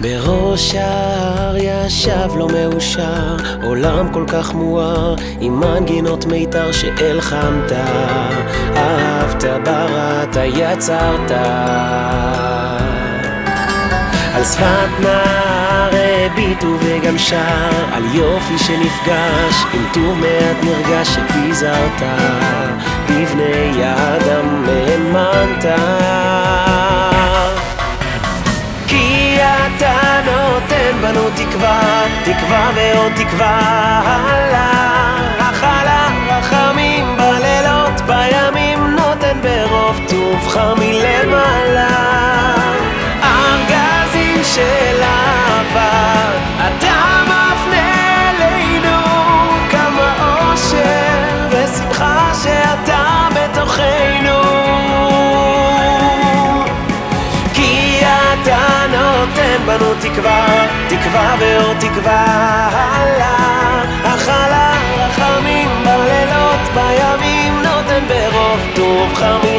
בראש ההר ישב לא מאושר, עולם כל כך מואר, עם מנגינות מיתר שהלחמת, אהבת בראת יצרת. על שפת נהר הביטו וגם שר, על יופי שנפגש, עם טוב מעט נרגש שפיזרת, בבני אדם האמנת. בנו תקווה, תקווה ועוד תקווה הלאה. החלה רחמים בלילות, בימים נותן ברוב טובך מלמעלה. ארגזים של אהבה, בנו תקווה, תקווה ועוד תקווה הלאה. החלה רחמים בלילות, בימים נותן ברוב טובך מלמעלה.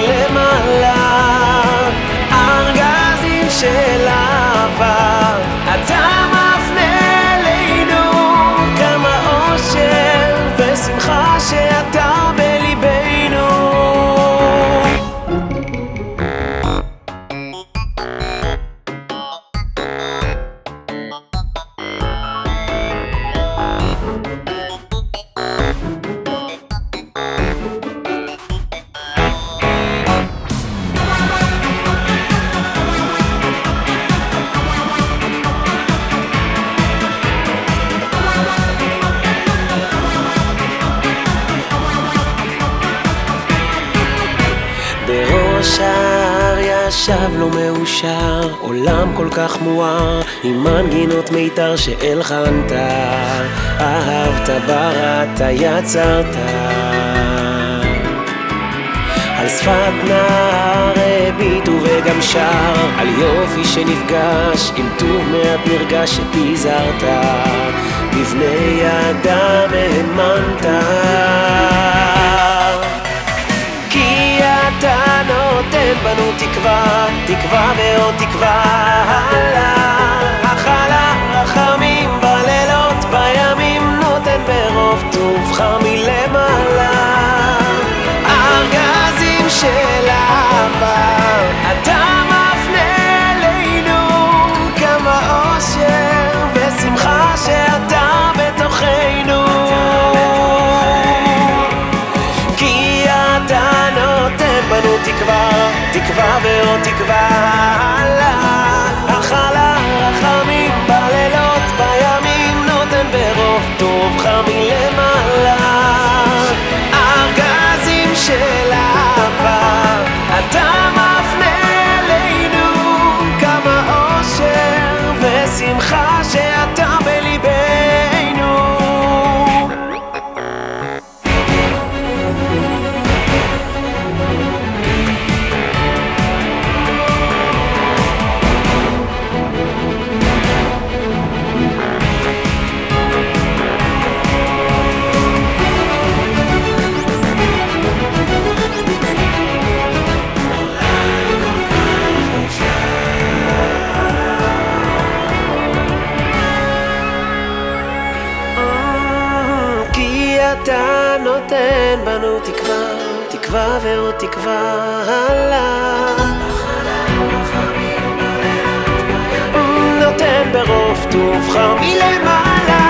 ישב לא מאושר, עולם כל כך מואר, עם מנגינות מיתר שהלחנת, אהבת בראת יצרת. על שפת נהר הביטו וגם שר, על יופי שנפגש, עם טוב מעט נרגש שפיזרת, בבני אדם האמנת. כי אתה נותן בנו תקווה, תקווה ועוד תקווה הלאה. החלה רחמים בלילות, בימים נותן ברוב טובך מלמעלה. ארגזים של אהבה, אתה מפנה אלינו כמה אושר ושמחה שאתה בתוכנו. כי בנו תקווה, תקווה ועוד תקווה הלאה. החלה אתה נותן בנו תקווה, תקווה ועוד תקווה הלאה. נותן ברוב טובך מלמעלה.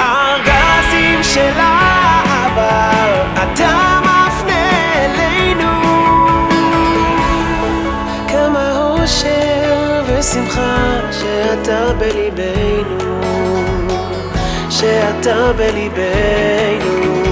ארגזים של אהבה, אתה מפנה אלינו. כמה אושר ושמחה שאתה בליבנו. שאתה בליבנו